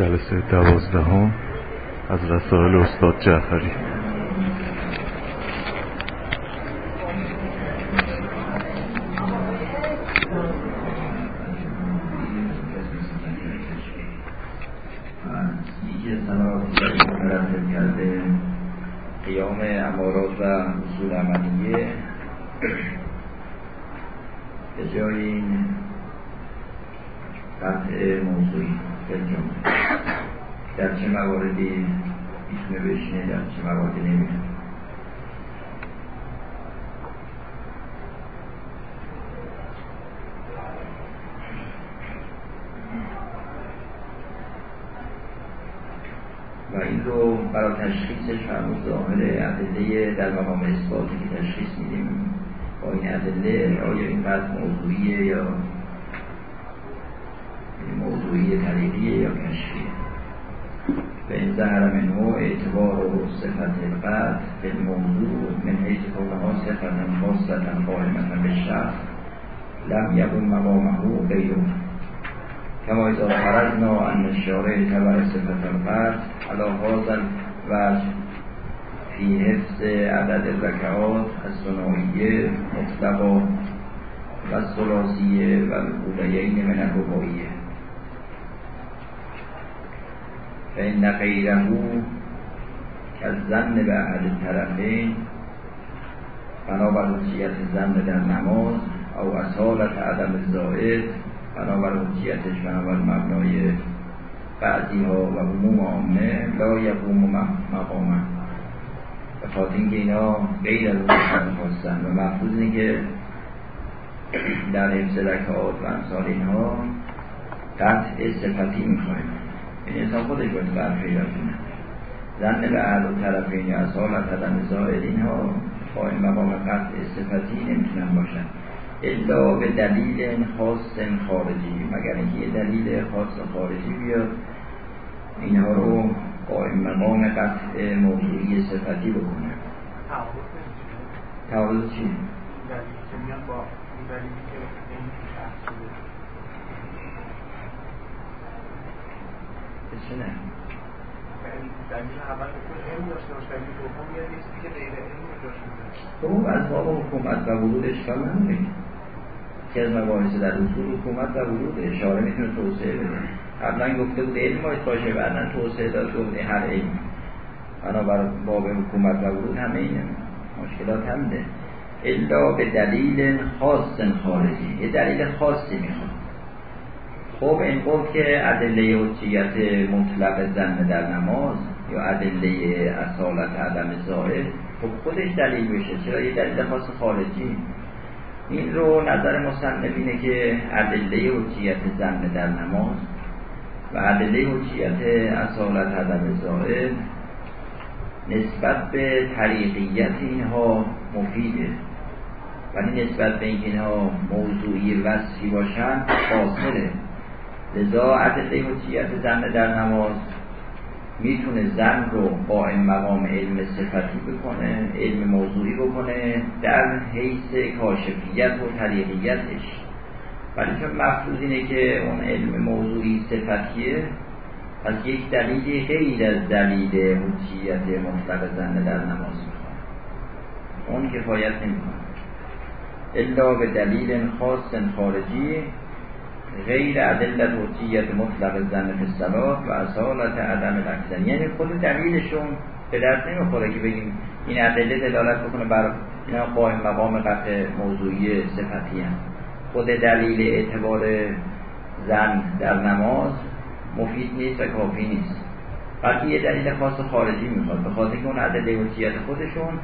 جلسه دوازدهم از رسائل استاد جعفری قیام امارات و اصول عملیه به جای این قطع موضوعی در چه مواردی می‌تونه چه مواردی نمی‌تونه و این رو برای تشخیصش فرمود ظاهر ادله در مقام اثباتی که تشخیص میدیم با این ادله آیا این قطع موضوعیه یا موضوعی طریقیه یا کشفیه ظهر منه اعتبار و صفت القطع به موضوع من حیث کونها صفت خاصتا قائمتا به شخص لم یقوم مقامه غیره کما اذا فرضنا ان الشارع تبر صفت القطع على هذا الوجه فی حفظ عدد الرکعات الصناعیه مطلقا و الثلاثیه و الاولیین من الرباعیه. فإن غیره که زن به احد طرفین بنابر حجیت زن در نماز او اصالت عدم زائد. بنابر حجیتش بنابر مبنای بعضی ها و عموم عامه لا یقوم مقامه. به خاطر اینکه اینا غیر از اون خواستن و محفوظ اینه که در حفظ رکعات و امثال اینها قطع صفتی می‌خواهیم این انسان خودش باید پیدا کنه زن به اهل و طرفین یا اصالت عدم زائد اینها قائم مقام قطع صفتی نمی‌تونن باشن. الا به دلیل خاص خارجی. مگر اینکه یه دلیل خاص خارجی بیاد اینها رو قائم مقام قطع موضوعی صفتی بکنه. تعارض چی؟ با دلیلی که چه نه. خب از باب حکومت و ورود اشکال نداره. که از مباحث در اصول حکومت و ورود اشاره می‌تونه توسعه بده. قبلا گفته بود علم باید باشه بعدا توسعه داد گفته هر علم. بنابر باب حکومت و ورود همه این مشکلات هم ده. الا به دلیل خاص خارجی. یه دلیل خاصی می‌خواد. خب این گفت که ادله حجیت مطلق زن در نماز یا ادله اصالت عدم زائد خب خودش دلیل بشه. چرا یه دلیل خاص خارجی؟ این رو نظر مصنف اینه که ادله حجیت زن در نماز و ادله حجیت اصالت عدم زائد نسبت به طریقیت اینها مفیده. ولی نسبت به اینها موضوعی وصفی باشن فاصله. لذا عدل زن در نماز می‌تونه زن رو قائم مقام علم صفتی بکنه علم موضوعی بکنه در حیث کاشفیت و طریقیتش. ولی چون مفروض اینه که اون علم موضوعی صفتیه. از یک دلیل غیر از دلیل حجیت مطلق زن در نماز می‌خواد. اون کفایت نمی‌کنه. الا به دلیل خاص خارجی غیر عدلت حجیت مطلق زن به صلاح و اصالت عدم الاکثر یعنی خود دلیلشون به دست نمی‌خوره که بگیم این ادله دلالت بکنه بر اینا قائم مقام قطع موضوعی صفتی هم خود دلیل اعتبار زن در نماز مفید نیست و کافی نیست. بلکه یه دلیل خاص خارجی می‌خواد به خاطر که اون ادله حجیت خودشون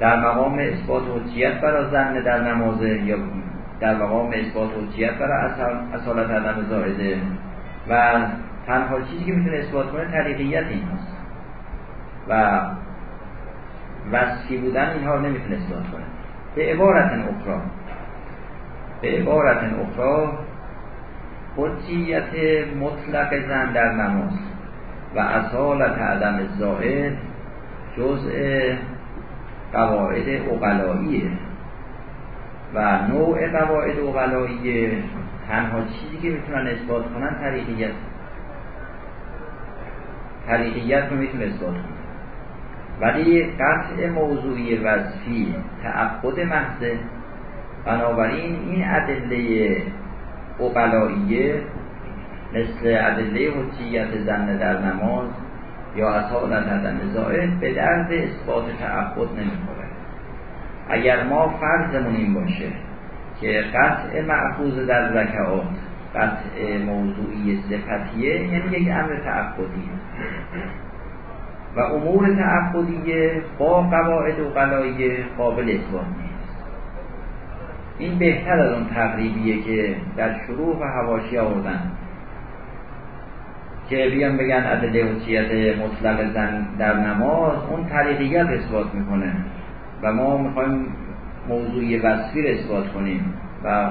در مقام اثبات حجیت برای زن در نماز یا در مقام اثبات حجیت برای اصالت عدم زائده. و تنها چیزی که می‌تونه اثبات کنه طریقیت این هست و وصفی بودن اینها رو نمی‌تونه اثبات کنه. به عبارت اخرى به عبارت اخرى حجیت مطلق زن در نماز و اصالت عدم زائد جزء قواعد اقلاییه و نوع قواعد اقلاییه تنها چیزی که می‌تونن اثبات کنن طریقیت. طریقیت رو می‌تونه اثبات کنه. ولی قطع موضوعی وصفی تعبد محضه. بنابراین این ادله اقلائیه مثل ادله حجیت زن در نماز یا اصالت عدم زائد به درد اثبات تعبد نمی‌خوره. اگر ما فرضمون این باشه که قطع معخوض در رکعات قطع موضوعی صفتیه یعنی یک امر تعبدی و امور تعبدیه با قواعد و قلایه قابل اثبات نیست. این بهتر از اون تقریبیه که در شروع و حواشی آوردن. که بیان بگن عدل حسیت مطلق زن در نماز اون طریقیت اثبات می‌کنه. و ما می‌خوایم موضوعی وصفی رو اثبات کنیم و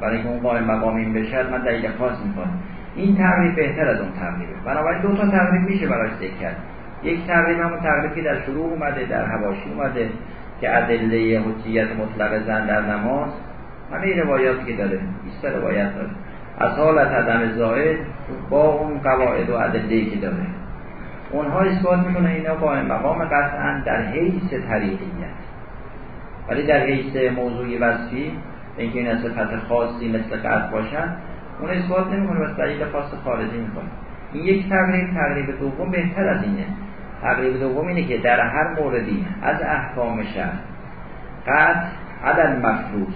برای که اون قائم مقام این بشد من دلیل خاص می‌کنم این تعریف بهتر از اون تعریفه بنابراین دو تا تعریف میشه براش ذکر کرد. یک تعریف همون تعریفی در شروع اومده در حواشی اومده که ادله حجیت مطلق زن در نماز. همه روایاتی که داره 20 روایت داره. از حالت عدم زائد با اون قواعد و ادله که داره. اونها اثبات می‌کنه اینا قائم مقام قطعا در حیث طریقیت ولی در حیث موضوعی وصفی اینکه این صفت خاصی مثل قطع باشن اون اثبات نمی‌کنه بس دلیل خاص خارجی می‌کنه. این یک تقریب تقریب دوم بهتر از اینه. تقریب دوم اینه که در هر موردی از احکام شهر قطع عدد مفروض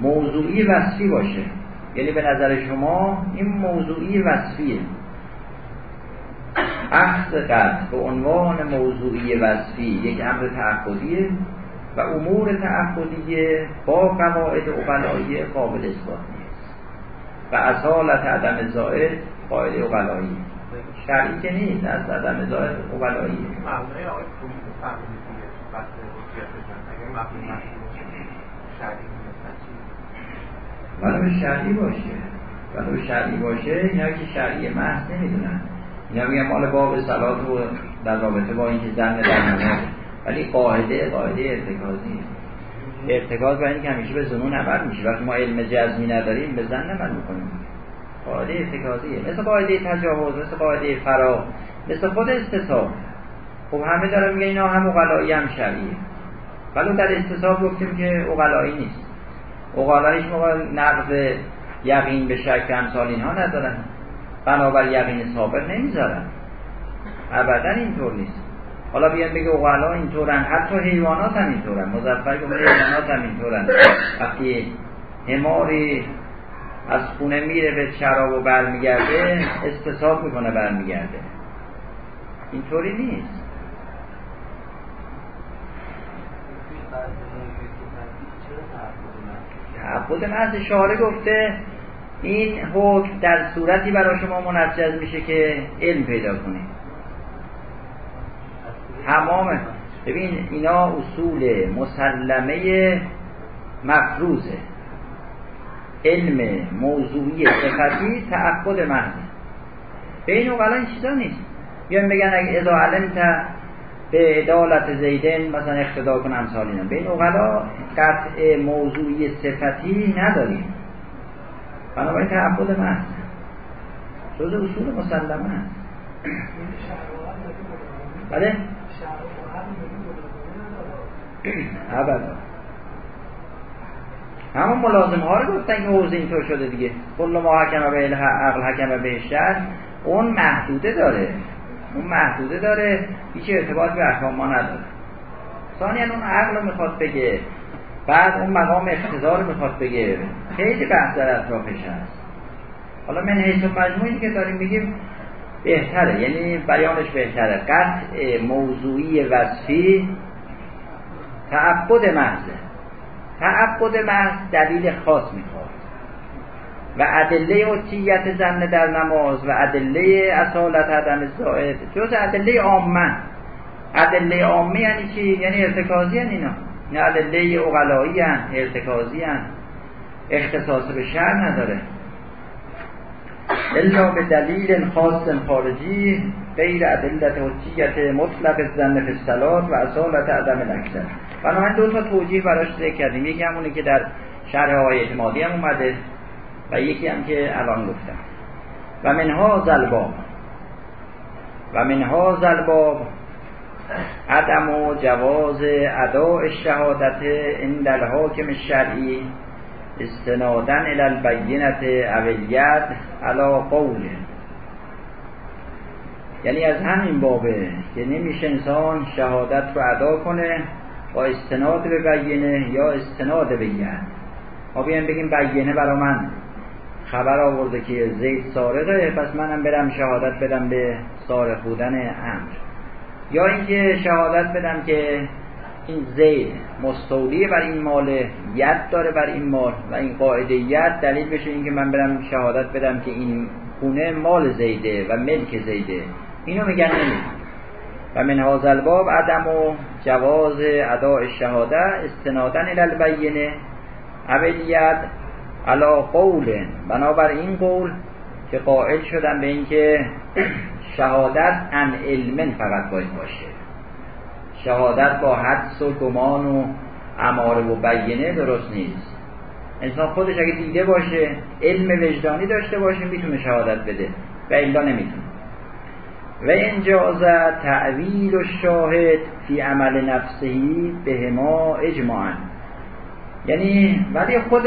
موضوعی وصفی باشه. یعنی به نظر شما این موضوعی وصفیه. اخذ قطع به عنوان موضوعی وصفی یک امر تعبدیه و امور تعبدیه با قواعد اقلایی قابل اثبات نیست. و اصالت عدم زائد قاعده اقلایی. شرعی که نیست از عدم زائد اقلایی. ولو شرعی باشه. ولو شرعی باشه اینا که شرعی محض نمی‌دونن. اینا میگن مال باب سلات رو در رابطه با اینکه زن در نماز ولی قاعده قاعده ارتکازی ارتکاز برای اینکه همیشه به زنون عمل میشه. وقتی ما علم جزمی نداریم به زن عمل می‌کنیم. قاعده ارتکازیه. مثل قاعده تجاوز مثل قاعده فرا مثل خود استصاب خب همه دارن میگه اینا هم اقلایی هم شرعیه. ولی در استصاب گفتیم که اقلایی نیست. اقلاییش موقع نقض یقین به شک امثال اینها ندارن. بنابر یقین ثابت نمی‌ذارن. ابدا اینطور نیست. حالا بیان بگه اقلا اینطورن. حتی حیوانات هم اینطورن. مزفر که حیوانات هم اینطورن. وقتی هماری از خونه میره به شراب و برمیگرده استصاب می‌کنه برمیگرده. اینطوری نیست. تعبد محض شاره گفته این حکم در صورتی برای شما منجز میشه که علم پیدا کنید. تمام. ببین اینا اصول مسلمه مفروضه. علم موضوعی صفتی تعبد محض به این این چیزا نیست. بیان بگن اگه اذا علمت به عدالت زیدن مثلا اقتدا کن امثال اینا. به این اوغلا قطع موضوعی صفتی نداریم. بنابراین تعبد محض جز اصول مسلمه. هست بله؟ ابدا. همون ملازم ها رو گفتن که حوزه اینطور شده دیگه. کل ما حکم به عقل حکم به شر. اون محدوده داره. اون محدوده داره. هیچ ارتباط به احکام ما نداره. ثانیا اون عقل رو می‌خواد بگه. بعد اون مقام اقتضا رو می‌خواد بگه. خیلی بحث در اطرافش هست. حالا من حیث مجموعی که داریم میگیم بهتره. یعنی بیانش بهتره. قطع موضوعی وصفی تعبد محضه. تعبد محض دلیل خاص می‌خواد. و ادله عطیت زن در نماز و ادله اصالت عدم زائد. جز ادله عامه. ادله عامه یعنی چی؟ یعنی ارتکازی هن اینا. نه ادله اقلایی هن ارتکازی هن. اختصاص به شهر نداره. الا به دلیل خاص خارجی غیر ادلت حجیت مطلق زن فی و اصالت عدم الاکثر. بنابراین دو تا توجیه براش ذکر کردیم. یکی همونه که در شرح های اعتمادی هم اومده و یکی هم که الان گفتم. و منها زلباب و من هذا الباب عدم و جواز اداء الشهادت عند الحاکم الشرعی استنادن الى البینت اولید علا قوله یعنی از همین بابه که نمیشه انسان شهادت رو ادا کنه با استناد به بینه یا استناد به ید ما بیایم بگیم بینه برا من. خبر آورده که زید سارقه پس منم برم شهادت بدم به سارق بودن امر. یا اینکه شهادت بدم که این زید مستولی بر این مال ید داره بر این مال و این قاعده ید دلیل بشه اینکه من برم شهادت بدم که این خونه مال زیده و ملک زیده. اینو میگن نمی‌دونم و من هذا الباب عدم و جواز اداء الشهاده استنادن الى البینه. علا قول. بنابر این قول که قائل شدن به اینکه شهادت ان علمن فقط باید باشه. شهادت با حدس و گمان و اماره و بینه درست نیست. انسان خودش اگه دیده باشه علم وجدانی داشته باشه می‌تونه شهادت بده و الا نمی‌تونه. و انجاز تعویل و شاهد فی عمل نفسهی به ما اجماعا. یعنی ولی خود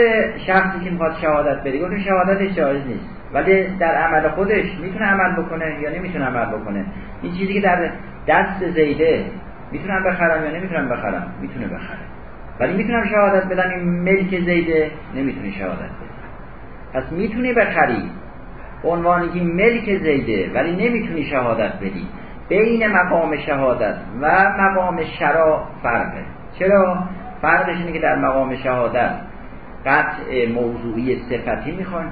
شخصی که می‌خواد شهادت بده گفتیم شهادت جایز نیست. ولی در عمل خودش می‌تونه عمل بکنه یا نمی‌تونه عمل بکنه؟ این چیزی که در دست زیده می‌تونم بخرم یا نمی‌تونم بخرم؟ می‌تونه بخره. ولی می‌تونم شهادت بدم این ملک زیده نمی‌تونی شهادت بده پس می‌تونی بخری عنوانی که ملک زیده ولی نمی‌تونی شهادت بدی. بین مقام شهادت و مقام شرا فرقه. چرا؟ فرقش اینه که در مقام شهادت قطع موضوعی صفتی می‌خوان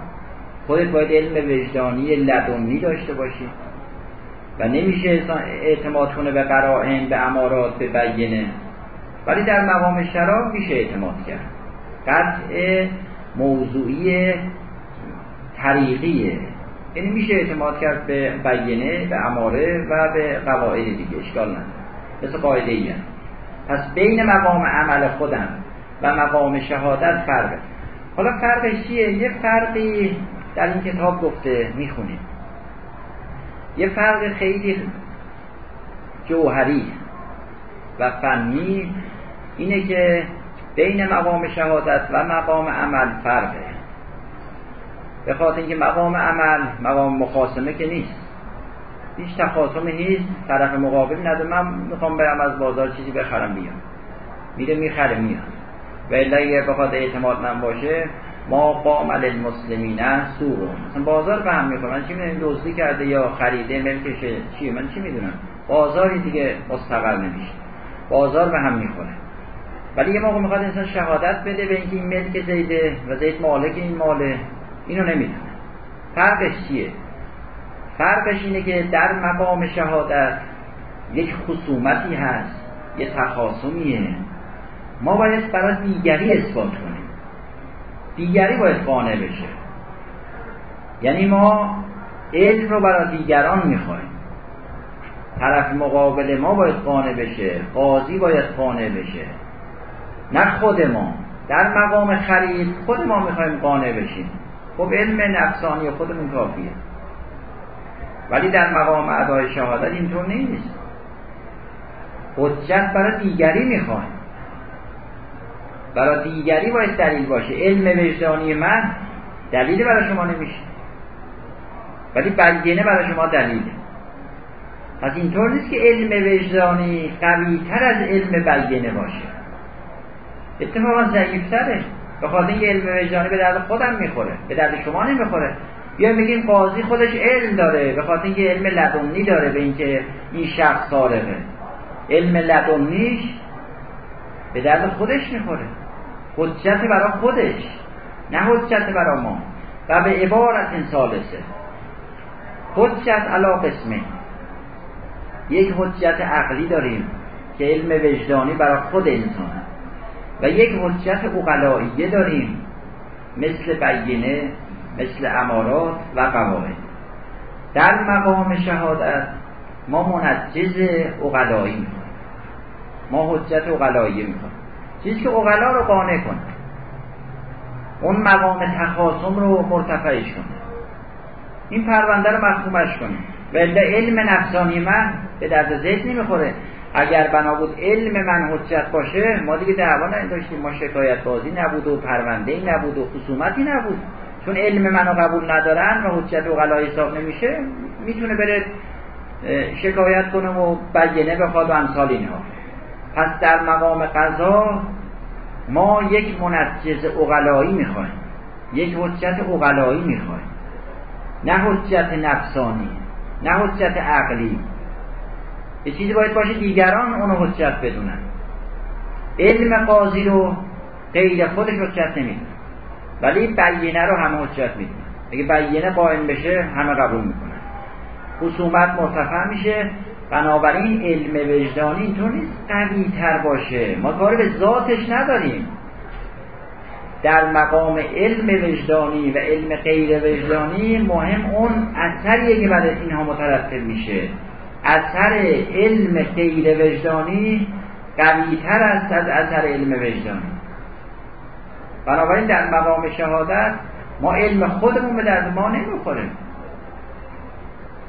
خودت باید علم وجدانی لدنی داشته باشی. و نمیشه اعتماد کنه به قرائن به امارات به بیینه ولی در مقام شرا میشه اعتماد کرد. قطع موضوعی طریقیه یعنی میشه اعتماد کرد به بیینه به اماره و به قواعد دیگه. اشکال نداره. مثل قاعده ای پس بین مقام عمل خودم و مقام شهادت فرقه. حالا فرقش چیه؟ یه فرقی در این کتاب گفته می‌خونیم. یه فرق خیلی جوهری و فنی اینه که بین مقام شهادت و مقام عمل فرقه. به خاطر اینکه مقام عمل مقام مخاسمه که نیست. هیچ تخاصمی نیست طرف مقابل نده من می‌خوام برم از بازار چیزی بخرم بیام. میره می‌خره میاد. و اگر بخواد اعتماد من باشه ما قام المسلمین سوق مثلا بازار به هم می‌خوره من چی می‌دونم دزدی کرده یا خریده ملکشه. چیه من چی می‌دونم؟ بازاری دیگه مستقر نمیشه. بازار به هم می‌خوره. ولی یه موقع می‌خواد انسان شهادت بده به اینکه این ملک زیده و زید مالک این ماله. اینو نمی‌دونه. فرقش چیه؟ فرقش اینه که در مقام شهادت یک خصومتی هست یه تخاصمیه. ما باید برای دیگری اثبات کنیم. دیگری باید قانع بشه. یعنی ما علم رو برای دیگران می‌خوایم. طرف مقابل ما باید قانع بشه قاضی باید قانع بشه. نه خود ما. در مقام خرید خود ما می‌خوایم قانع بشیم. خب علم نفسانی خودمون کافیه. ولی در مقام ادای شهادت اینطور نیست. حجت برای دیگری می‌خوایم. برای دیگری باید دلیل باشه. علم وجدانی من دلیل برای شما نمیشه. ولی بینه برای شما دلیله. پس اینطور نیست که علم وجدانی قوی تر از علم بینه باشه. اتفاقا ضعیفتره. به خاطر اینکه علم وجدانی به درد خودم می‌خوره. به درد شما نمی‌خوره. یا میگیم قاضی خودش علم داره. به خاطر اینکه علم لدنی داره. به اینکه این شخص سارقه علم لدنیش به درد خودش می‌خوره. حجت برای خودش نه حجت برای ما. و به عبارت این سالسه حجت علا قسمه. یک حجت عقلی داریم که علم وجدانی برای خود انسان و یک حجت اقلائیه داریم مثل بینه مثل امارات و قواعد. در مقام شهادت ما منجز اقلایی ما حجت اقلایی می‌کنیم. چیزی که اقلا رو قانع کنه. اون مقام تخاصم رو مرتفعش کنه. این پرونده رو مخمومش کنیم. ولی علم نفسانی من به درد ذهن نمی‌خوره. اگر بنا بود علم من حجت باشه ما دیگه دعوا نداشتیم. ما شکایت بازی نبود و پرونده نبود و خصومتی نبود. چون علم منو قبول ندارن و حجت و غلای حساب نمیشه می‌تونه بره شکایت کنه و بیانه بخواد و امثال اینها. پس در مقام قضا ما یک منجز اغلایی می‌خوایم. یک حجت اغلایی می‌خوایم. نه حجت نفسانی نه حجت عقلی. یه چیزی باید باشه دیگران اونو حجت بدونن. علم قاضی رو غیر خودش حجت نمی‌دونه. ولی بیینه رو همه حجت می‌دونن. اگه بیینه قائم بشه همه قبول می‌کنن. خصومت مرتفع میشه. بنابراین علم وجدانی اینطور نیست قوی تر باشه. ما کار به ذاتش نداریم. در مقام علم وجدانی و علم غیر وجدانی مهم اون اثریه که بعد اینها مترتب میشه. اثر علم غیر وجدانی قوی تر است از اثر علم وجدانی. بنابراین در مقام شهادت ما علم خودمون به درد ما نمی‌خوره.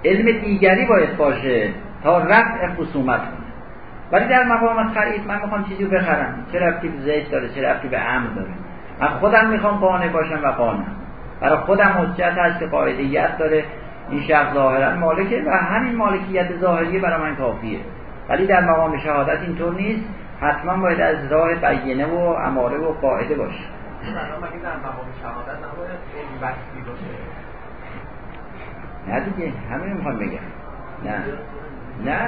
علم دیگری باید باشه. تا رفع خصومت. کنه ولی در مقام خرید من می‌خوام چیزی رو بخرم. چه رفتی به زیت داره چه رفتی به امر داره؟ من خودم می‌خوام قانع باشم و قانع. برای خودم حجت هست که قاعدیت داره. این شخص ظاهرا مالکه و همین مالکیت ظاهری برای من کافیه. ولی در مقام شهادت اینطور نیست. حتما باید از راه بیینه و اماره و قاعده باشه. نه دیگه همه می‌خوام بگم نه. نه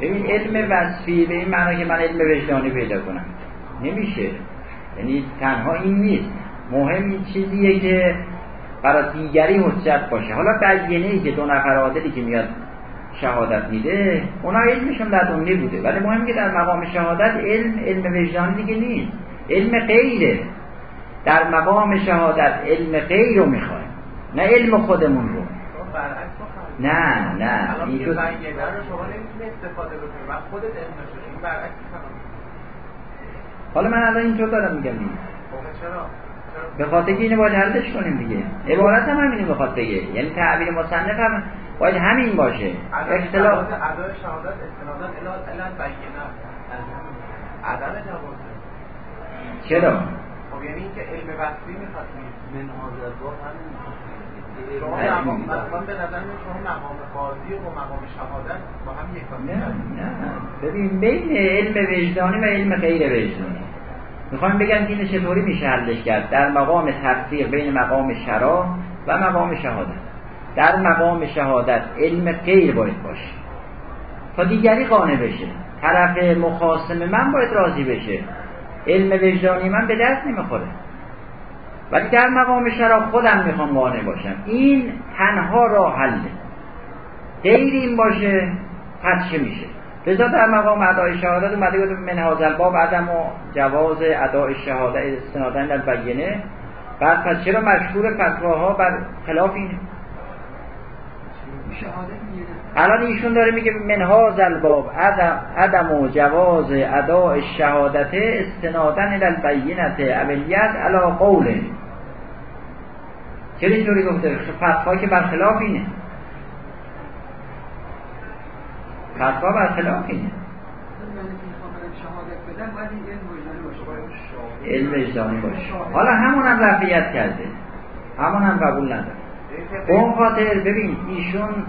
این علم وصفی به این معنی که من علم وجدانی پیدا کنم. نمیشه. یعنی تنها این نیست. مهم این چیزیه که برای دیگری حجت باشه. حالا بیینه ای که دو نفر عادلی که میاد شهادت میده اونا علمشون لدنی بوده. ولی مهم که در مقام شهادت علم علم وجدانی دیگه نیست. علم غیره. در مقام شهادت علم غیر رو می‌خوایم. نه علم خودمون رو. نه نه. این شما نمی‌تونی استفاده بکنی. و خودت این برعکس حالا من الان اینطور دارم میگم دیگه. چرا؟ به خاطر که اینو باید حلش کنیم دیگه. عبارت هم همینو می‌خواد بگه یعنی تعبیر مصنف هم باید همین باشه. اختلاف. ادای شهادت استنادا بینه عدم جواز چرا؟ خب یعنی اینکه علم وصفی می‌خواد. من حاضر با همین. شما به نظر شما مقام قاضی و مقام شهادت با هم یک نه نه. ببین بین علم وجدانی و علم غیر وجدانی. می‌خوام بگم که اینو چطوری میشه حلش کرد؟ در مقام تفسیر بین مقام شرا و مقام شهادت. در مقام شهادت علم غیر باید باشه. تا دیگری قانع بشه. طرف مخاسم من باید راضی بشه. علم وجدانی من به دست نمی‌خوره. ولی در مقام شرا خودم می‌خوام قانع باشم. این تنها راه حله. غیر این باشه پس چه میشه؟ لذا در مقام ادای شهادت اومده گفت من هذا باب عدم و جواز ادای شهادت استنادن در بیانه بعد پس چرا مشهور فتواها بر خلاف این؟ الان ایشون داره میگه من هذا باب عدم, عدم و جواز ادای شهادت استنادن البینت اولیت علا قوله. چرا اینطوری گفته فتوا که برخلاف اینه. فتوا برخلاف اینه. علم وجدانی باشه. حالا همون هم رفیت کرده. همون هم قبول نداره. به اون خاطر ببین ایشون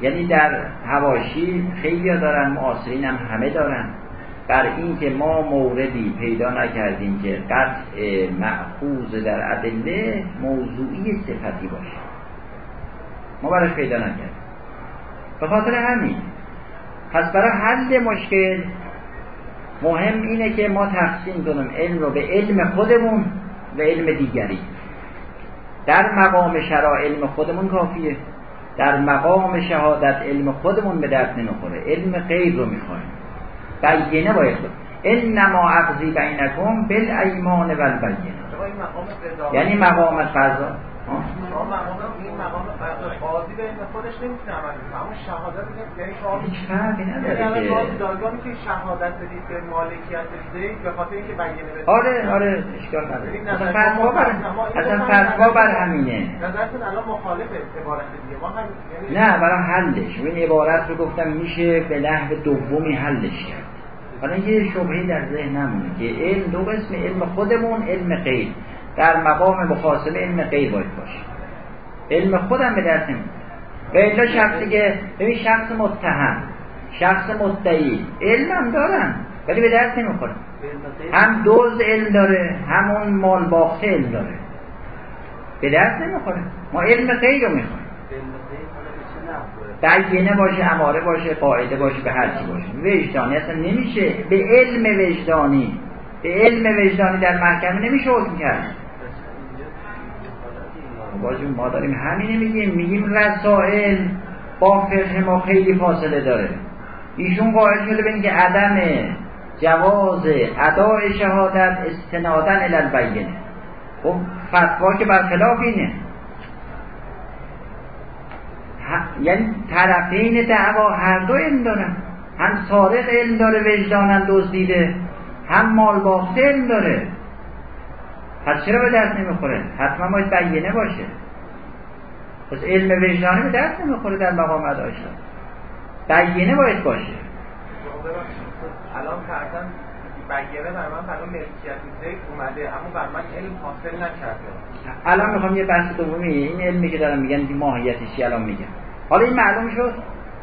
یعنی در هواشی خیلی دارن معاصرین هم همه دارن. بر اینکه ما موردی پیدا نکردیم که قطع معخوض در ادله موضوعی صفتی باشه. ما براش پیدا نکردیم. به خاطر همین پس برای حل مشکل مهم اینه که ما تقسیم کنیم علم رو به علم خودمون و علم دیگری. در مقام شرا علم خودمون کافیه. در مقام شهادت علم خودمون به درد نمی‌خوره. علم غیر رو می‌خوایم. بیینه باید بود. انما اقضی بینکم بالایمان و البینه. یعنی مقام قضا مقام این مقام قاضی بین خودش نمی‌تونه عمل کنه. اما شهادت یعنی هیچ فرقی نداره یعنی که. شهادت بدید به مالکیت زید به خاطر اینکه بدید. آره آره اشکال نداره. فتوا بر اصلا فتوا بر همینه. نظرتون الان مخالف عبارت دیگه. ما هم یعنی نه برای حلش. این عبارت رو گفتم میشه به نحو دومی حلش کرد. حالا یه شبهه در ذهنمونه که علم دو قسم علم خودمون علم غیر در مقام مخاصمه علم غیر باید باشه. علم خودم به دست نمیاد و الا شخصی که ببین شخص متهم شخص مدعی علم هم دارن ولی به دست نمی‌خوره هم دوز علم داره همون مال باخته علم داره. به دست نمی‌خوره ما علم غیر رو می‌خوایم بیینه باشه اماره باشه قاعده باشه به هر چی باشه. وجدانی اصلا نمیشه. به علم وجدانی. به علم وجدانی در محکمه نمیشه حکم کرد. باجون ما داریم همینه میگیم. میگیم رسائل با فقه ما خیلی فاصله داره. ایشون قائل شده به اینکه عدم جواز ادای شهادت استنادن الی البینه خب فتوا که برخلاف اینه. یعنی طرفین دعوا هر دو علم دارن. هم سارق علم داره وجدانن دزدیده. هم مال باخته علم داره. پس چرا به دست نمی‌خوره؟ حتما باید بیینه باشه. پس علم وجدانی به دست نمی‌خوره در مقام ادای شهادت بیینه باید باشه. الان فرضاً بیانیه بر من برای ملکیت اومده اما بر من علم حاصل نکرده. الان می‌خوام یه بحث دومی این علمی که دارم میگن ماهیتش الان میگم حالا این معلوم شد؟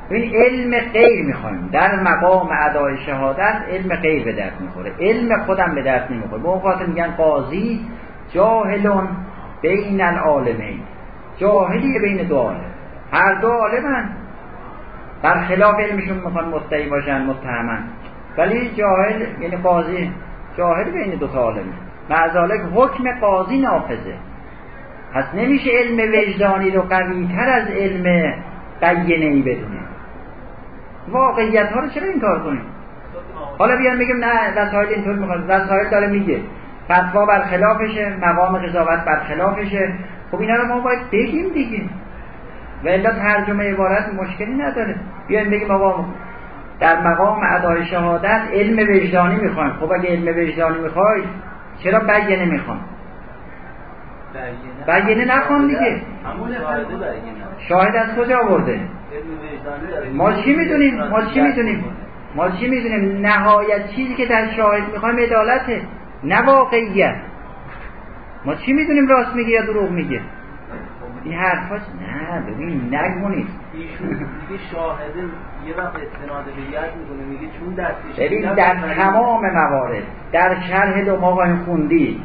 این علم غیر می‌خوایم. در مقام ادای شهادت علم غیر به دست می‌خوره. علم خودم به دست نمی‌خوره. به اون میگن قاضی جاهلون بین العالمین. جاهلی بین دو عالم. هر دو عالمن. برخلاف علمشون می‌خوان مدعی باشن متهمن. ولی جاهل یعنی قاضی جاهل بین دو تا عالمه. معذالک حکم قاضی نافذه. پس نمیشه علم وجدانی رو قوی تر از علم بیینه ای بدونه واقعیت ها رو چرا این کار کنیم؟ حالا بیان بگیم نه وسایل اینطور می‌خواد. وسایل داره میگه. فتوا برخلافشه مقام قضاوت برخلافشه. خب اینا رو ما باید بگیم دیگه. و الا ترجمه عبارت مشکلی نداره. بیان بگیم آقا در مقام ادای شهادت علم وجدانی می‌خوایم. خب اگه علم وجدانی می‌خوای چرا بیینه می‌خوام بیینه نخوان دیگه. شاهد از کجا آورده. ما چی می‌دونیم؟ ما چی می‌دونیم؟ ما چی می‌دونیم؟ نهایت چیزی که در شاهد می‌خوایم عدالته نه واقعیت. ما چی می‌دونیم؟ راست میگه یا دروغ میگه؟ این حرفاش نه ببین نگونید. ایشون میگه شاهده یه وقت استناد به ید می‌کنه میگه چون دستش ببین در تمام موارد در شرح دو خوندی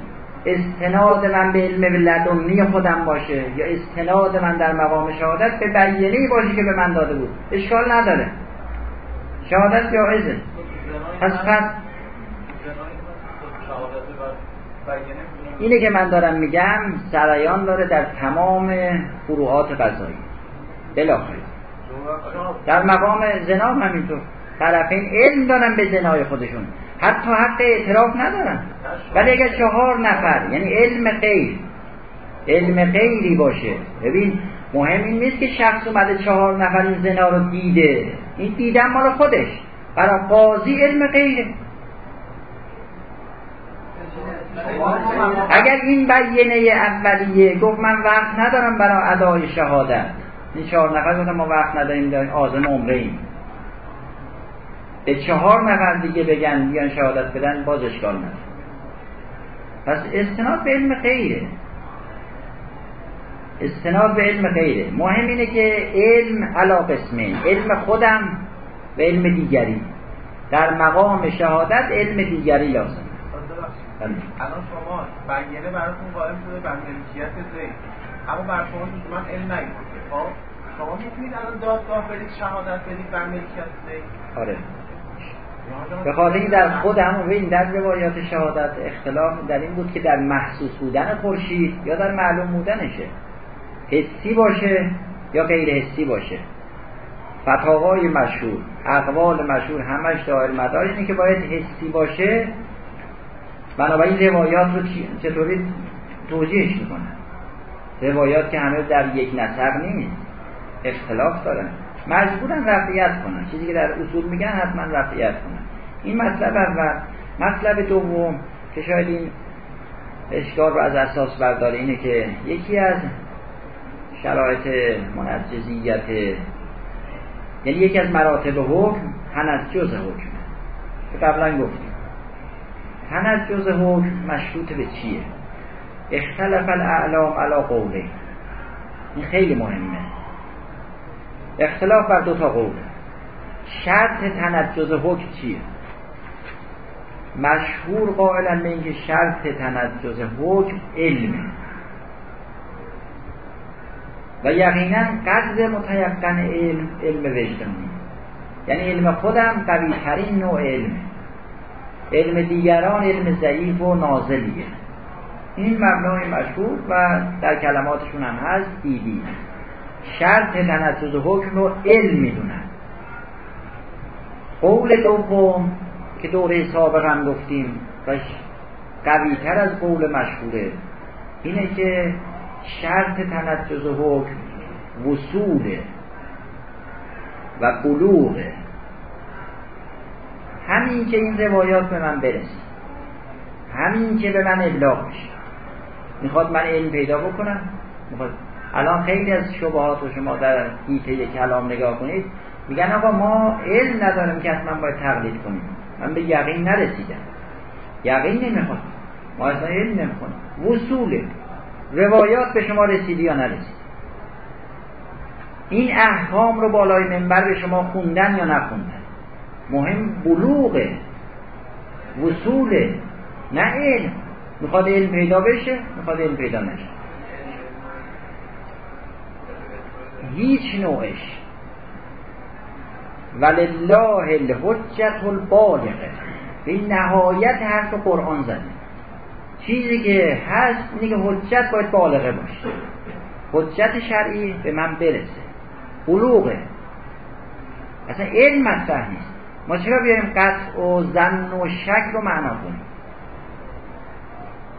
استناد من به علم لدنی خودم باشه یا استناد من در مقام شهادت به بیانه باشه که به من داده بود. اشکال نداره. شهادت جایزه پس پس اینه که من دارم میگم سرایان داره در تمام فروعات قضایی. بلاخره در مقام زنا هم همینطور. طرفین علم دارن به زنای خودشون. حتی حق اعتراف ندارن. ولی اگر چهار نفر یعنی علم غیر علم غیری باشه. ببین مهم این نیست که شخص اومده چهار نفر این زنا رو دیده. این دیدن مال خودش. برای قاضی علم غیره اگر این بیانه اولیه گفت من وقت ندارم برای ادای شهادت. این چهار نفر گفتن ما وقت نداریم داریم آزم عمره ایم به چهار نفر دیگه بگن بیان شهادت بدن باز اشکال نداره. پس استناد به علم غیره. استناد به علم غیره. مهم اینه که علم علا قسمین. علم خودم و علم دیگری. در مقام شهادت علم دیگری لازم. بله. الان شما بیانیه براتون قائم شده بر ملکیت زید. اما بر شما من علم نیورده خب شما می‌تونید الان دادگاه برید شهادت بدید بر ملکیت زید؟ آره. به خاطر در خود همون ببین در روایات شهادت اختلاف در این بود که در محسوس بودن خورشید یا در معلوم بودنشه. حسی باشه یا غیر حسی باشه. فتاوای مشهور اقوال مشهور همش دایر مدار اینه که باید حسی باشه. بنابراین روایات رو چطوری توجیهش می‌کنن روایات که همه در یک نسق نیست. اختلاف دارن. مجبورن رفعیت کنن. چیزی که در اصول میگن حتما رفعیت کنن. این مطلب اول. مطلب دوم که شاید این اشکال رو از اساس برداره اینه که یکی از شرایط منجزیت یعنی یکی از مراتب حکم جز حکم. که قبلا گفتیم. جز حکم مشروط به چیه؟ اختلف الاعلام علا قوله. این خیلی مهمه. اختلاف بر دو تا قول. شرط تنجز حکم چیه؟ مشهور قائلا به اینکه شرط تنجز حکم علمه و یقینا قدر متیقن علم علم وجدانی. یعنی علم خودم قوی ترین نوع علم. علم دیگران علم ضعیف و نازلیه. این مبنای مشهور و در کلماتشون هم هست دیدی شرط تنجز حکم رو علم می‌دونن. قول دوم که دوره سابق هم گفتیم و قوی تر از قول مشهوره. اینه که شرط تنجز حکم وصوله و بلوغه. همین که این روایات به من برسه. همین که به من ابلاغ بشه. می‌خواد من علم پیدا بکنم؟ می‌خواد. الان خیلی از شبهات رو شما در حیطه کلام نگاه کنید. میگن آقا ما علم نداریم که حتما باید تقلید کنیم. من به یقین نرسیدم. یقین نمی‌خواد ما اصلا علم نمی‌خونیم وصوله روایات به شما رسیدی یا نرسید این احکام رو بالای منبر به شما خوندن یا نخوندن؟ مهم بلوغه وصوله نه علم. می‌خواد علم پیدا بشه؟ می‌خواد علم پیدا نشه. هیچ نوعش. ولله الحجت البالغه به نهایت حرف قرآن زده. چیزی که هست اینه که حجت باید بالغه باشه. حجت شرعی به من برسه. بلوغه. اصلا علم مطرح نیست. ما چرا بیاریم قطع و زن و شک رو معنا کنیم؟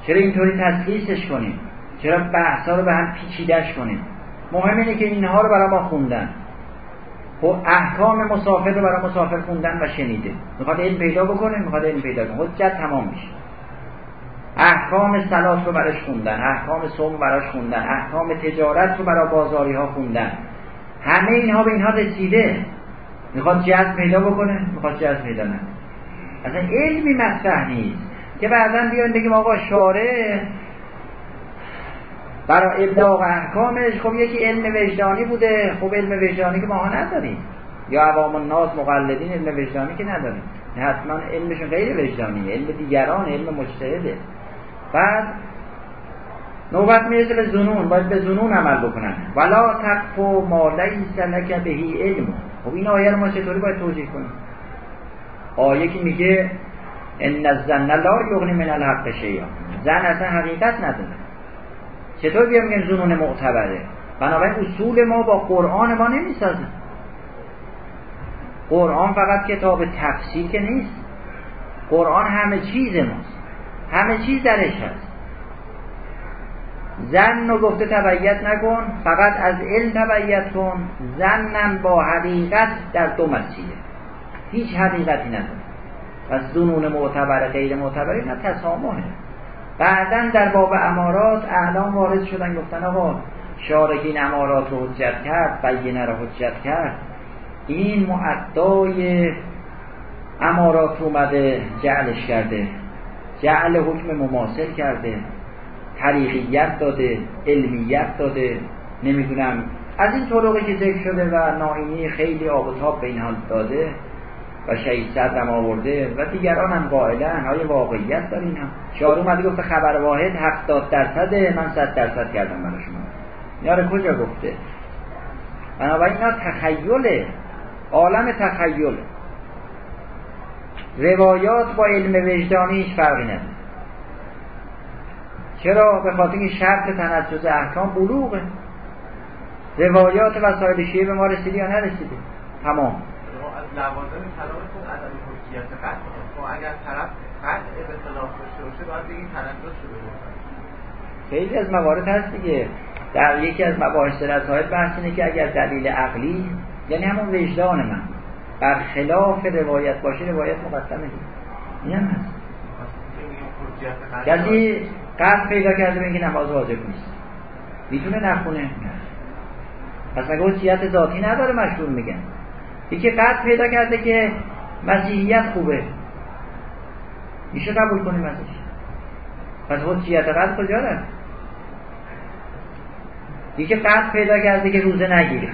چرا اینطوری تدخیصش کنیم؟ چرا بحثا رو به هم پیچیدش کنیم؟ مهم اینه که اینها رو برای ما خوندن. خب احکام مسافر رو برای مسافر خوندن و شنیده. می‌خواد علم پیدا بکنه می‌خواد علم پیدا کنه. حجت تمام میشه. احکام سلات رو براش خوندن احکام صوم براش خوندن احکام تجارت رو برای بازاری ها خوندن. همه اینها به اینها رسیده. می‌خواد جذب پیدا بکنه می‌خواد جذب پیدا نه اصلا علمی مطرح نیست. که بعدا بیان بگیم آقا شاره برای ابلاغ احکامش خب یکی علم وجدانی بوده. خب علم وجدانی که ماها نداریم. یا عوام الناس مقلدین علم وجدانی که نداریم. حتما علمشون غیر وجدانی علم دیگران علم مجتهده. بعد نوبت می‌رسه به زنون. باید به زنون عمل بکنن. ولا تقف ما لیس لک بهی علم. خب این آیه رو ما چطوری باید توجیه کنیم؟ آیه که میگه ان الزن لا یغنی من الحق شیئا. زن اصلا حقیقت نداره. چطور بیام میگن زنون معتبره؟ بنابراین اصول ما با قرآن ما نمی‌سازه قرآن فقط کتاب تفسیر که نیست. قرآن همه چیز ماست. همه چیز درش هست. زن رو گفته تبعیت نکن فقط از علم تبعیت کن. زنم با حقیقت در دو مسیره. هیچ حقیقتی نداره و زنون معتبر غیر معتبر اینا تسامحه. بعدا در باب امارات اعلام وارد شدن گفتن آقا شارک این امارات رو حجت کرد بینه رو حجت کرد. این معدای امارات اومده جعلش کرده. جعل حکم مماثل کرده طریقیت داده علمیت داده. نمی‌دونم. از این طرقی که ذکر شده و ناینی خیلی آب و تاب به این حال داده و شهید صدرم آورده و دیگران هم قائلن. های واقعیت دارین؟ هم شعار اومده گفته خبر واحد هفتاد درصد من صد درصد کردم برای شما. یاره کجا گفته؟ بنابراین اینا تخیله عالم تخیل. روایات با علم وجدانی هیچ فرقی نداره چرا؟ به خاطر این شرط تنجز احکام بلوغه. روایات وسایل شیعه به ما رسیدی یا نرسیدی؟ تمام. لوازم کلامتون عدم حجیت قطع خب اگر طرف قطع به خلاف داشته باشه باید بگیم تنجز شده خیلی از موارد هست دیگه. در یکی از مباحث رسائل بحث اینه که اگر دلیل عقلی یعنی همون وجدان من برخلاف روایت باشه روایت مقدمه این هم هست. کسی قصد پیدا کرده اینکه نماز واجب نیست. می‌تونه نخونه؟ پس مگه حجیت ذاتی نداره؟ مشهور میگن. یکی قصد پیدا کرده که مسیحیت خوبه. میشه قبول کنیم ازش. پس حجیت قصد کجا رفت؟ یکی قصد پیدا کرده که روزه نگیره.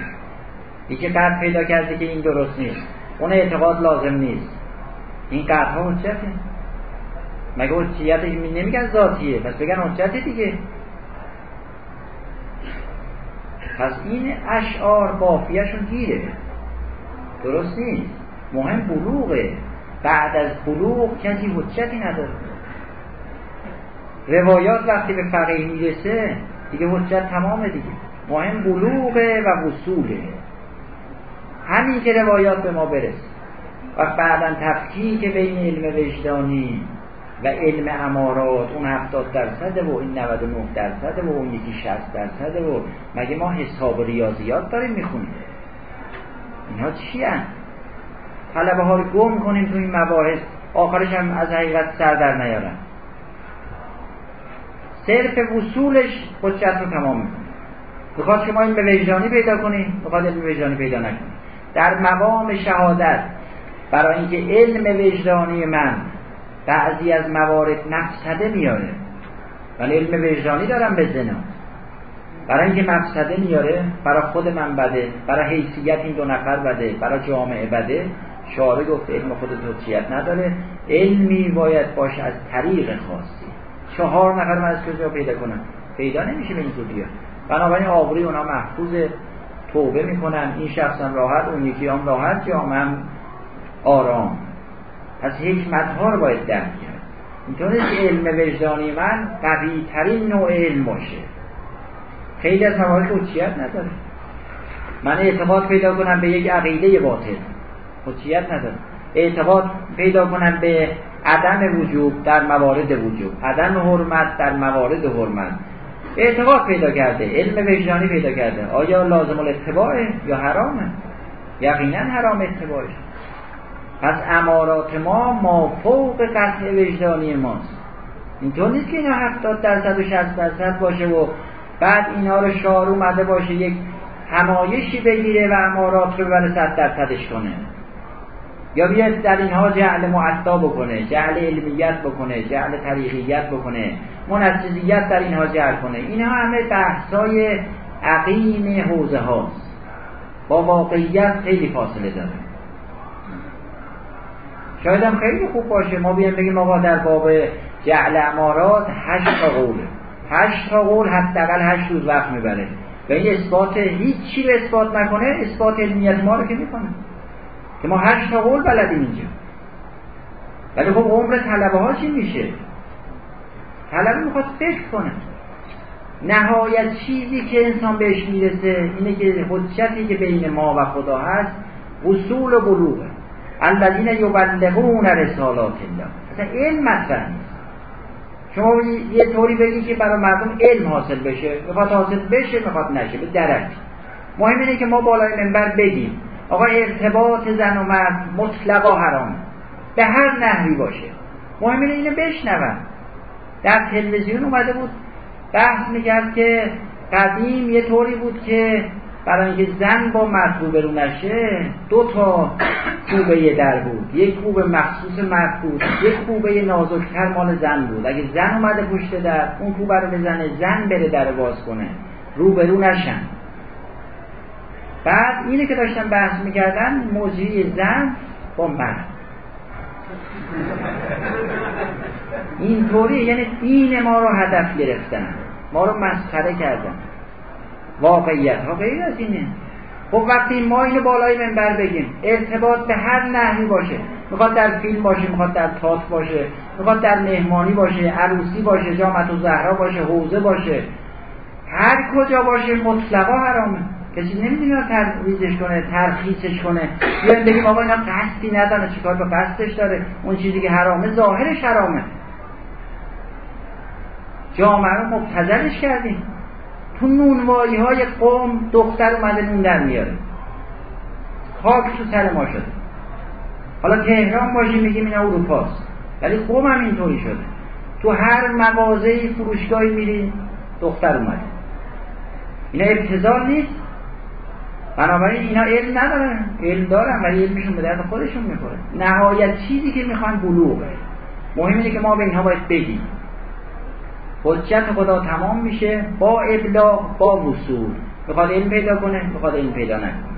یکی قصد پیدا کرده که این درست نیست. اون اعتقاد لازم نیست. این قدها حجته مگه حجیتش نمیگن ذاتیه. پس بگن حجت دیگه. پس این اشعار قافیهشون گیره. درست نیست مهم بلوغه. بعد از بلوغ کسی حجتی نداره. روایات وقتی به فقیه می‌رسه دیگه حجت تمامه دیگه. مهم بلوغه و وصوله. همین که روایات به ما برسه. و بعدا تفکیک بین علم وجدانی و علم امارات اون 70 درصد و این 99 درصد و اون یکی 60 درصد و مگه ما حساب ریاضیات داریم می‌خونیم؟ اینها چی هست؟ طلبه ها رو گم کنیم تو این مباحث. آخرش هم از حقیقت سر در نیارن. صرف وصولش حجت رو تمام می‌کنه. می‌خواد شما این به وجدانی پیدا کنید می‌خواد علم وجدانی پیدا نکنید در مقام شهادت برای اینکه علم وجدانی من بعضی از موارد مفسده میاره. ولی علم وجدانی دارم به زنا. برای اینکه مفسده میاره برای خود من بده برای حیثیت این دو نفر بده برای جامعه بده شاره گفت علم خود توصیت نداره. علمی باید باشه از طریق خاصی. چهار نفر من از کجا پیدا کنم؟ پیدا نمیشه به این زودیه بنابراین آبروی اونا محفوظ توبه می‌کنن. این شخص هم راحت اون یکی هم راحت جامعه آرام. پس حکمت ها رو باید درک کرد. اینطور علم وجدانی من قوی ترین نوع علم باشه. خیلی از موارد حجیت نداره. من اعتقاد پیدا کنم به یک عقیده باطل. حجیت نداره. اعتقاد پیدا کنم به عدم وجوب در موارد وجوب عدم حرمت در موارد حرمت. اعتقاد پیدا کرده علم وجدانی پیدا کرده. آیا لازم الاتباعه یا حرامه یقینا حرام اتباعش پس امارات ما ما فوق قطع وجدانی ماست. اینطور نیست که اینا 70 درصد و 60 درصد باشه و بعد اینا رو شعار اومده باشه یک همایشی بگیره و امارات رو ببره 100 درصدش کنه. یا بیاد در اینها جعل معطا بکنه جعل علمیت بکنه جعل طریقیت بکنه منسیزیت در اینها جعل کنه. اینها همه بحثای عقیم حوزه هاست. با واقعیت خیلی فاصله داره. شاید هم خیلی خوب باشه. ما بیایم بگیم آقا در باب جعل امارات هشت قوله. هشت تا قول حداقل هشت روز وقت می‌بره. و این اثبات هیچ چی به اثبات نکنه اثبات علمیت ما رو که می‌کنه. که ما هشت تا قول بلدیم اینجا. ولی خب عمر طلبه ها چی میشه؟ طلبه می‌خواد فکر کنه. نهایت چیزی که انسان بهش می‌رسه اینه که حجتی که بین ما و خدا هست اصول و بلوغه. الذین یبلغون رسالات الله. اصلا علم مطرح نیست. شما یه طوری بگی که برای مردم علم حاصل بشه. می‌خواد حاصل بشه می‌خواد نشه به درک. مهم اینه که ما بالای منبر بگیم آقا ارتباط زن و مرد مطلقا حرام. به هر نحوی باشه. مهم اینه اینو بشنون. در تلویزیون اومده بود. بحث می‌کرد که قدیم یه طوری بود که برای اینکه زن با مرد روبرو نشه دو تا کوبه در بود. یک کوبه مخصوص مرد بود یک کوبه نازکتر مال زن بود. اگه زن اومده پشت در اون کوبه رو بزنه زن بره در باز کنه. روبرو نشن. بعد اینه که داشتن بحث می‌کردن موضوعی زن با مرد. اینطوری یعنی دین ما رو هدف گرفتن. ما رو مسخره کردن. واقعیت. از اینه خب وقتی ما اینو بالای منبر بگیم ارتباط به هر نحوی باشه. می‌خواد در فیلم باشه می‌خواد در تاس باشه می‌خواد در مهمانی باشه عروسی باشه جامعت و زهرا باشه حوزه باشه. هر کجا باشه مطلقا حرامه. کسی نمی‌دونه ترویزش کنه ترخیصش کنه. بیایم بگیم آقا اینا قصدی نداره چیکار به قصدش داره؟ اون چیزی که حرامه ظاهرش حرامه. جامعه رو مبتزلش کردیم. تو نونوایی های قوم دختر اومده نون در میاره. خاک تو سر ما شده. حالا تهران باشی میگیم این اروپاست. ولی قوم هم اینطوری شده. تو هر مغازه فروشگاهی میری دختر اومده. اینا ابتزال نیست. بنابراین اینا علم ندارن. علم دارن ولی علمشون به درد خودشون می‌خوره. نهایت چیزی که می‌خوان بلوغه. مهم اینه که ما به اینها باید بگیم حجت خدا تمام میشه با ابلاغ با وصول. می‌خواد علم پیدا کنه می‌خواد علم پیدا نکنه.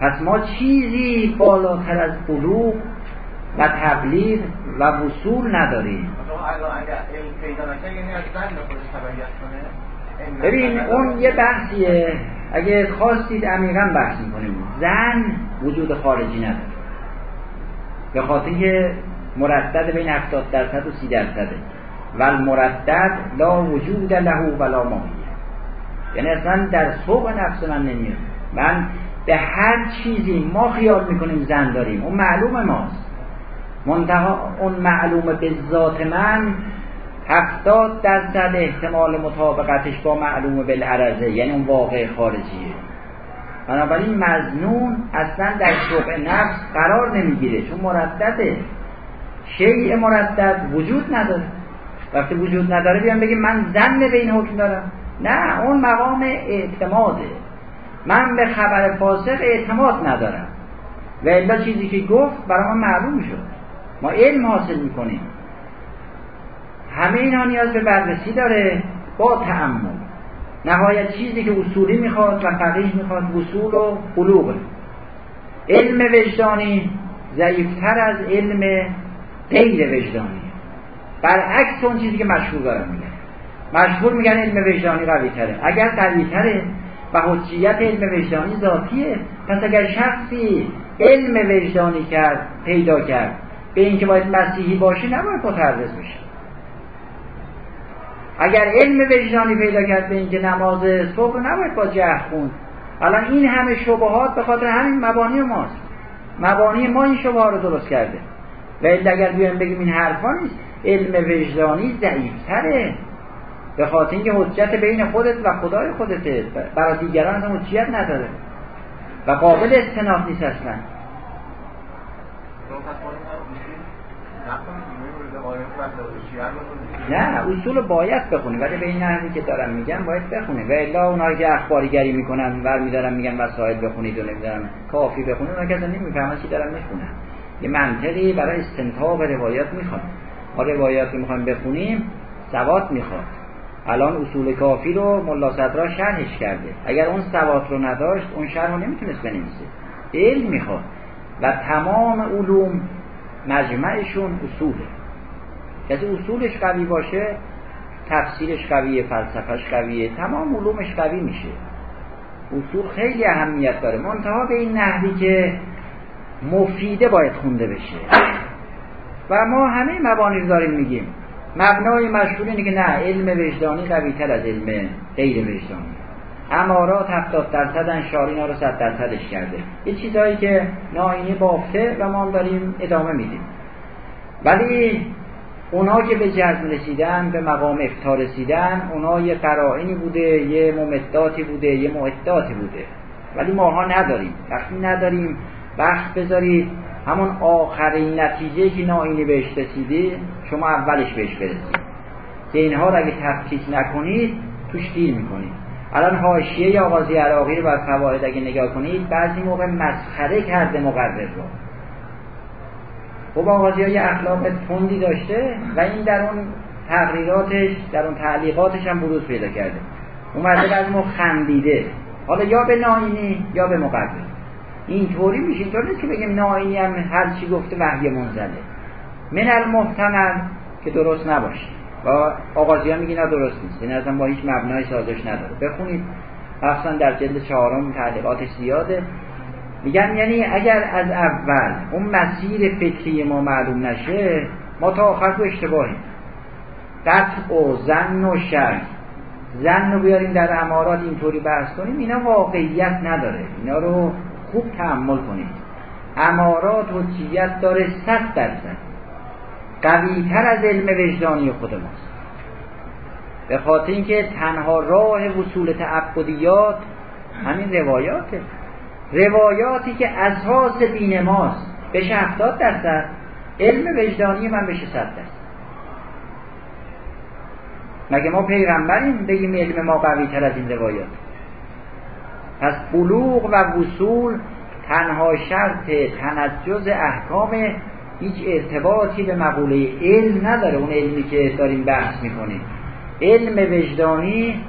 پس ما چیزی بالاتر از بلوغ و تبلیغ و وصول نداریم. ببین اون یه بحثیه. اگه خواستید عمیقا بحث می‌کنیم. زن وجود خارجی نداره. به خاطر مردد بین 70 درصد و 30 درصده. و المردد لا وجود له ولا ماهیه یعنی اصلا در سوق نفس من نمیاد. من به هر چیزی ما خیال می‌کنیم زن داریم. اون معلوم ماست. منتها اون معلوم به ذات من هفتاد درصد احتمال مطابقتش با معلوم بالعرضه یعنی اون واقع خارجیه. بنابراین مزنون اصلا در سوق نفس قرار نمی‌گیره. چون مردده. شیء مردد وجود نداره. وقتی وجود نداره بیان بگیم من زن به این حکم دارم. نه اون مقام اعتماده من به خبر فاسق اعتماد ندارم. و الا چیزی که گفت برای ما معلوم شد. ما علم حاصل می‌کنیم. همه اینا نیاز به بررسی داره با تعمل نهایت چیزی که اصولی می‌خواد و فقیه می‌خواد وصول و بلوغه علم وجدانی ضعیفتر از علم غیر وجدانی. برعکس اون چیزی که مشهور دارم میگن مشهور میگن علم وجدانی قوی تره اگر قوی تره و حجیت علم وجدانی ذاتیه پس اگر شخصی علم وجدانی کرد پیدا کرد به اینکه باید مسیحی باشه نباید متعرض بشه. اگر علم وجدانی پیدا کرد به اینکه نماز صبح نباید با جه خوند. الان این همه شبهات به خاطر همین مبانی ماست. مبانی ما این شبه رو درست کرده. و اگر بیایم بگیم این حرفا نیست علم وجدانی ضعیفتره. به خاطر اینکه حجت بین خودت و خدای خودته. برای دیگران اصلا حجیت نداره. و قابل استناد نیست اصلا. نه اصول باید بخونی ولی به این که دارم میگم باید بخونی و الا اونایی که اخباریگری می‌کنن ور میدارن میگن وسایل بخونید و نمیدارم کافی بخونید اونا که نمی‌فهمن چی دارم می‌خونن. یه منطقی برای استنتاق روایات می‌خواد ما روایات رو می‌خوایم بخونیم سواد می‌خواد. الان اصول کافی رو ملا صدرا شرحش کرده. اگر اون سواد رو نداشت اون شرح رو نمی‌تونست بنویسه. علم می‌خواد. و تمام علوم مجمعشون اصوله. کسی اصولش قوی باشه تفسیرش قویه فلسفهش قویه تمام علومش قوی میشه. اصول خیلی اهمیت داره. منتها به این نحوی که مفیده باید خونده بشه. و ما همه مبانی رو داریم میگیم. مبنای مشهور اینه که نه علم وجدانی قوی تر از علم غیر وجدانی. امارات هفتاد درصد شارینا رو صد درصدش کرده. یه چیزهایی که ناینی بافته و ما داریم ادامه میدیم. ولی اونا که به جزم رسیدن به مقام افتار رسیدن اونا یه قرائنی بوده یه ممداتی بوده یه معداتی بوده. ولی ماها نداریم. وقتی نداریم وقت بذارید. همون آخرین نتیجه که ناینی بهش رسیده شما اولش بهش برسید. که اینها رو اگه تفکیک نکنید توش دیر می‌کنید. الان حاشیه آغازی عراقی رو بر فواید اگه نگاه کنید بعضی موقع مسخره کرده مقرر رو. خب آغازی های اخلاق تندی داشته و این در اون تقریراتش در اون تعلیقاتش هم بروز پیدا کرده. اومده از ما خندیده. حالا یا به ناینی یا به مقرر اینطوری میشه اینطور نیست که بگیم ناینی هم هر چی گفته وحی منزله من المحتمل که درست نباشه. و آغازی ها میگی نه درست نیست. این اصلا با هیچ مبنای سازش نداره. بخونید. مخصوصا در جلد چهارم تعلیقاتش زیاده. میگن یعنی اگر از اول اون مسیر فکری ما معلوم نشه ما تا آخر تو اشتباهیم. قطع و زن و شک. زن رو بیاریم در امارات اینطوری بحث کنیم اینا واقعیت نداره. اینا رو خوب تحمل کنید امارات حجیت داره صد درصد. قویتر از علم وجدانی خود ماست. به خاطر اینکه تنها راه وصول تعبدیات همین روایاته. روایاتی که اساس دین ماست بشه هفتاد درصد علم وجدانی من بشه صد درصد. مگه ما پیغمبریم بگیم علم ما قوی تر از این روایات؟ پس بلوغ و وصول تنها شرط تنجز احکام هیچ ارتباطی به مقوله علم نداره اون علمی که داریم بحث می‌کنیم. علم وجدانی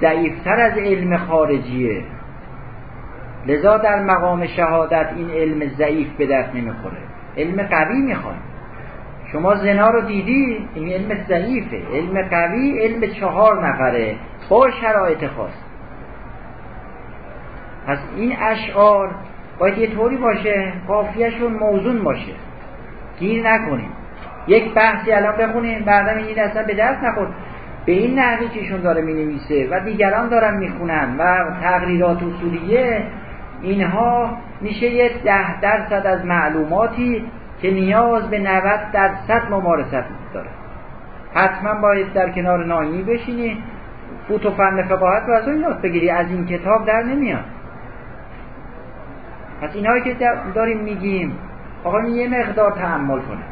ضعیفتر از علم خارجیه. لذا در مقام شهادت این علم ضعیف به دست نمی‌خوره. علم قوی می‌خواد. شما زنا رو دیدی؟ این علم ضعیفه. علم قوی علم چهار نفره. با شرایط خاص. پس این اشعار باید یه طوری باشه قافیهشون موزون باشه. گیر نکنیم. یک بحثی الان بخونیم بعدا این اصلا به دست نخورد. به این نحوی که ایشون داره می نویسه و دیگران دارن می‌خونن و تقریرات اصولیه اینها میشه یه ده درصد از معلوماتی که نیاز به 90 درصد ممارست داره. حتما باید در کنار ناینی بشینی فوت و فن فقاهت رو از اون یاد بگیری از این کتاب در نمیاد. پس اینهایی که داریم میگیم آقا یه مقدار تحمل کنه.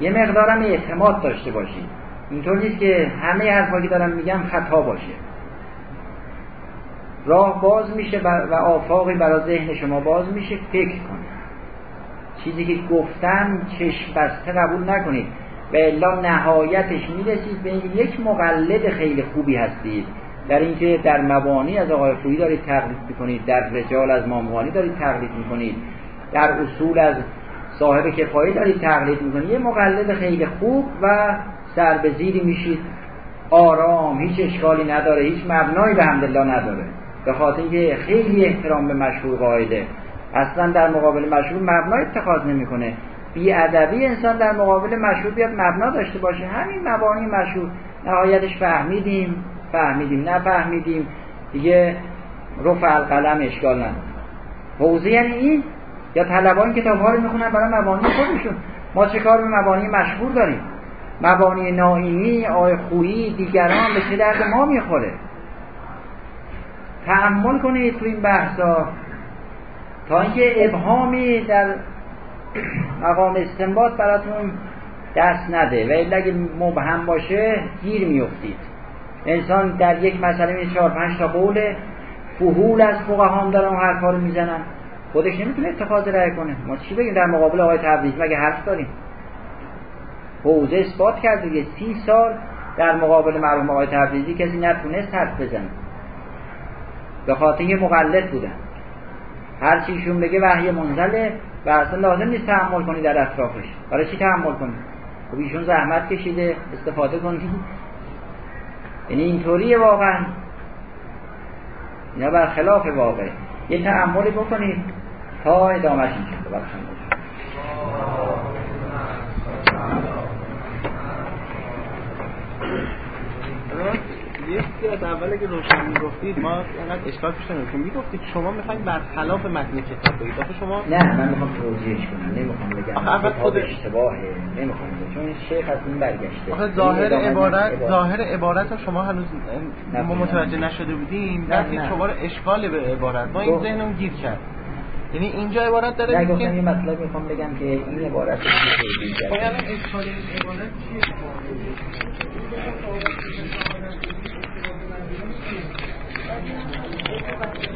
یه مقدار هم اعتماد داشته باشید اینطور نیست که همه حرفایی که دارم میگم خطا باشه. راه باز میشه و آفاقی برای ذهن شما باز میشه فکر کنید. چیزی که گفتم چشم بسته قبول نکنید. و الا نهایتش می‌رسید به یک مقلد خیلی خوبی هستید. در اینکه در مبانی از آقای خویی دارید تقلید می‌کنید در رجال از ماموانی دارید تقلید می‌کنید در اصول از صاحب کفایی دارید تقلید می‌کنید. یه مقلد خیلی خوب و سر به زیری میشید. آرام هیچ اشکالی نداره هیچ مبنایی به همدلله نداره. به خاطر اینکه خیلی احترام به مشهور قاعده. اصلا در مقابل مشهور مبنا اتخاذ نمی‌کنه. بی ادبی انسان در مقابل مشهور بیاد مبنا داشته باشه. همین مبانی مشهور. نهایتش فهمیدیم. فهمیدیم نفهمیدیم. دیگه رفع القلم اشکال نداره. حوزه یعنی این؟ یا طلبان کتاب ها رو می‌خونن برای مبانی خودشون. ما چه کار به مبانی مشهور داریم؟ مبانی نائینی آی خویی دیگران به چه درد ما می‌خوره؟ تحمل کنید تو این بحثا. تا اینکه ابهامی در مقام استنباط براتون دست نده و اگه مبهم باشه گیر میفتید انسان در یک مسئله می چهار پنج تا قول فهول از فقهام دارن و حرفا رو می‌زنن. خودش نمی‌تونه اتخاذ رأی کنه. ما چی بگیم در مقابل آقای تبریز؟ مگه حرف داریم؟ حوزه اثبات کرد دیگه سی سال در مقابل مرحوم آقای تبریزی کسی نتونست حرف بزنه. به خاطر مقلد بودن هر چیشون بگه وحی منزله و اصلا لازم نیست تحمل کنی در اطرافش. برای چی تحمل کنی؟ خب ایشون زحمت کشیده استفاده کنی. یعنی اینطوریه واقعا. اینا بر خلاف واقع. یه تحملی بکنید تا ادامهش میشه ببخشید یکی از اولی که روشن می‌گفتید ما اینقدر اشکال پیش نمیاد که می‌گفتید شما می‌خواین برخلاف متن کتاب بگید آخه شما نه من می‌خوام توضیحش کنم نمی‌خوام بگم اول خود اشتباهه. نمی‌خوام بگم. چون شیخ از این برگشته. آخه ظاهر عبارت ظاهر عبارت شما هنوز ما متوجه نشده بودیم. در شما اشکال به عبارت ما این ذهنمون گیر کرد. یعنی اینجا عبارت داره نه گفتم یه مطلب می‌خوام بگم که این عبارت رو خب الان どうも。